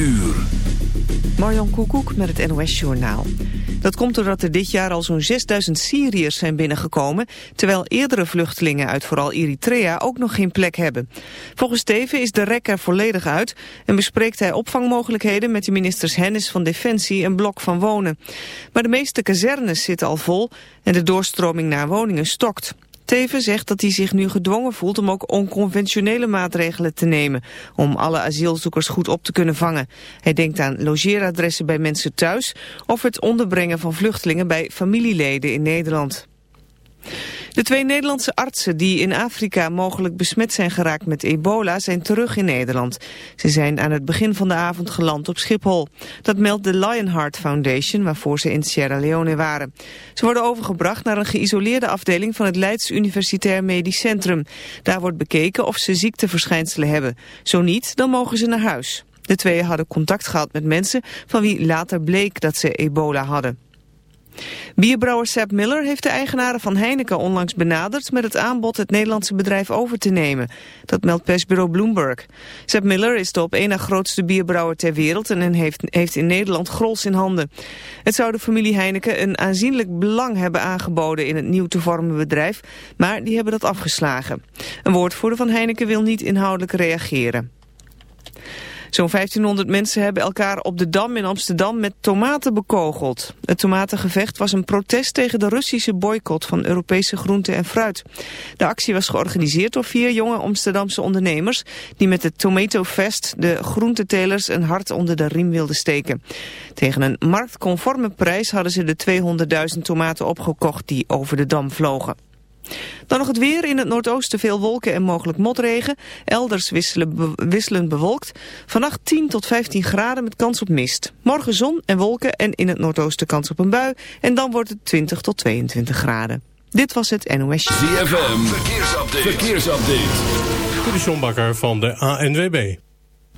uur. Marjan Koekoek met het NOS Journaal. Dat komt doordat er dit jaar al zo'n 6000 Syriërs zijn binnengekomen... terwijl eerdere vluchtelingen uit vooral Eritrea ook nog geen plek hebben. Volgens Steven is de rek er volledig uit... en bespreekt hij opvangmogelijkheden met de ministers Hennis van Defensie en Blok van Wonen. Maar de meeste kazernes zitten al vol en de doorstroming naar woningen stokt. Teven zegt dat hij zich nu gedwongen voelt om ook onconventionele maatregelen te nemen, om alle asielzoekers goed op te kunnen vangen. Hij denkt aan logeeradressen bij mensen thuis of het onderbrengen van vluchtelingen bij familieleden in Nederland. De twee Nederlandse artsen die in Afrika mogelijk besmet zijn geraakt met ebola zijn terug in Nederland. Ze zijn aan het begin van de avond geland op Schiphol. Dat meldt de Lionheart Foundation waarvoor ze in Sierra Leone waren. Ze worden overgebracht naar een geïsoleerde afdeling van het Leids Universitair Medisch Centrum. Daar wordt bekeken of ze ziekteverschijnselen hebben. Zo niet, dan mogen ze naar huis. De twee hadden contact gehad met mensen van wie later bleek dat ze ebola hadden. Bierbrouwer Sepp Miller heeft de eigenaren van Heineken onlangs benaderd met het aanbod het Nederlandse bedrijf over te nemen. Dat meldt persbureau Bloomberg. Sepp Miller is de op één na grootste bierbrouwer ter wereld en heeft, heeft in Nederland grols in handen. Het zou de familie Heineken een aanzienlijk belang hebben aangeboden in het nieuw te vormen bedrijf, maar die hebben dat afgeslagen. Een woordvoerder van Heineken wil niet inhoudelijk reageren. Zo'n 1500 mensen hebben elkaar op de Dam in Amsterdam met tomaten bekogeld. Het tomatengevecht was een protest tegen de Russische boycott van Europese groenten en fruit. De actie was georganiseerd door vier jonge Amsterdamse ondernemers... die met het Tomato Fest de groentetelers een hart onder de riem wilden steken. Tegen een marktconforme prijs hadden ze de 200.000 tomaten opgekocht die over de Dam vlogen. Dan nog het weer. In het noordoosten veel wolken en mogelijk motregen. Elders wisselen wisselend bewolkt. Vannacht 10 tot 15 graden met kans op mist. Morgen zon en wolken en in het noordoosten kans op een bui. En dan wordt het 20 tot 22 graden. Dit was het NOS. ZFM. Verkeersupdate. Verkeersupdate. De van de ANWB.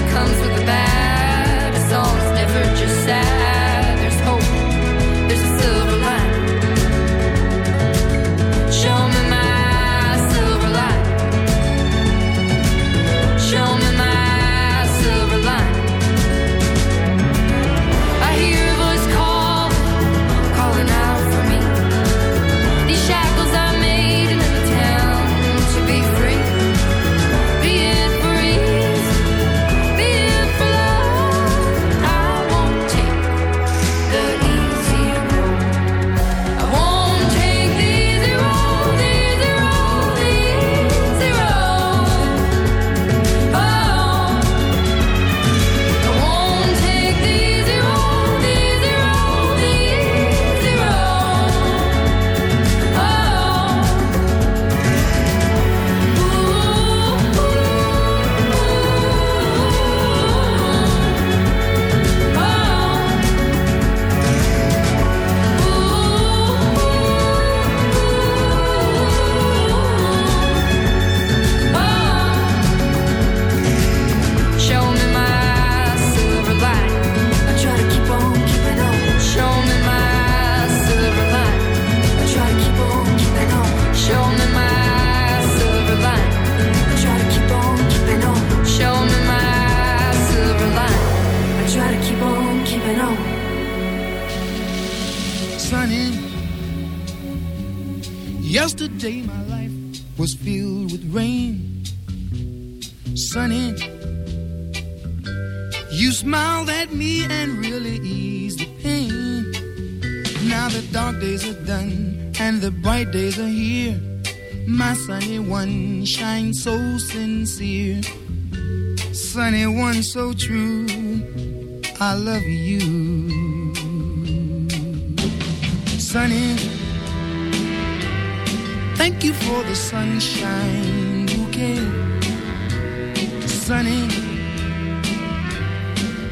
comes with the bad. It's almost never just sad. And really eased the pain. Now the dark days are done and the bright days are here. My sunny one shines so sincere. Sunny one so true. I love you. Sunny, thank you for the sunshine bouquet. Sunny,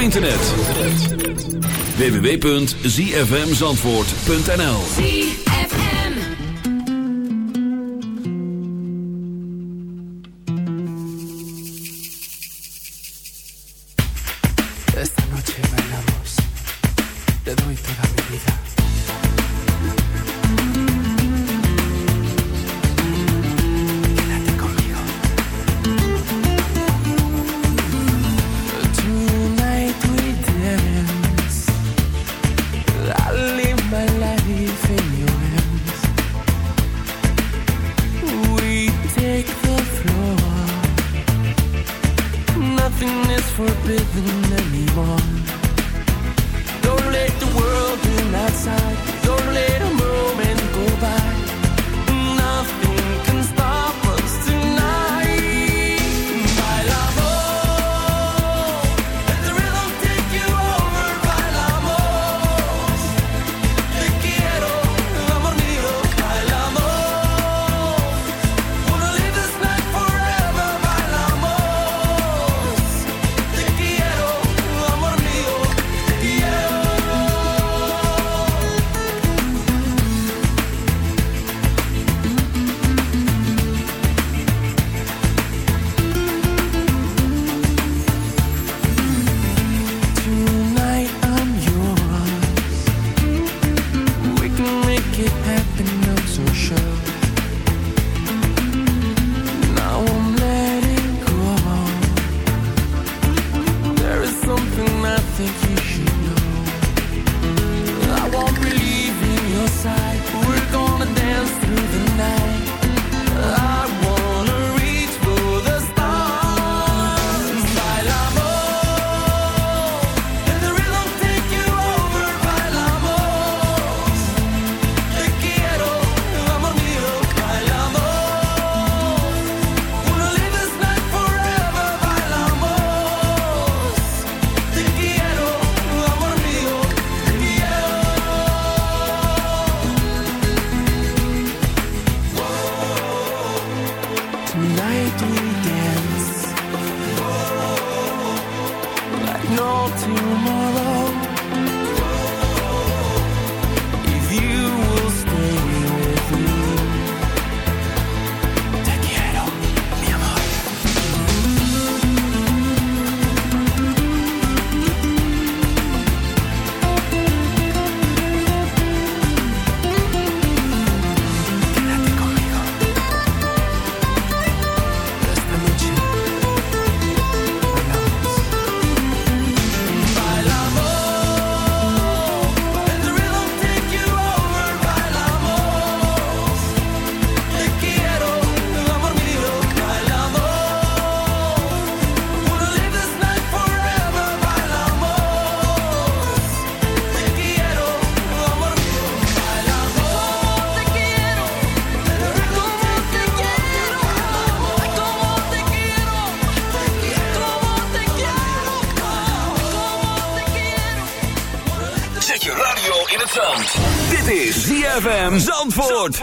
internet. www.zfmzandvoort.nl Esta noche bailamos. Te doy toda mi vida. ZFM Zandvoort.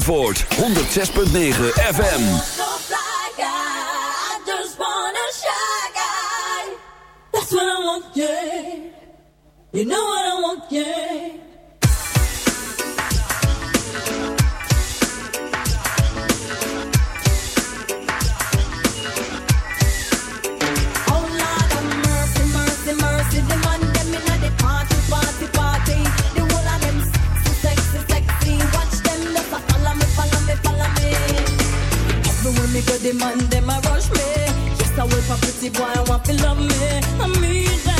Zandvoort 106.9 FM. You know what I want, yeah the man, them a rush me. Yes, I wait for pretty boy, I want to love me. I mean.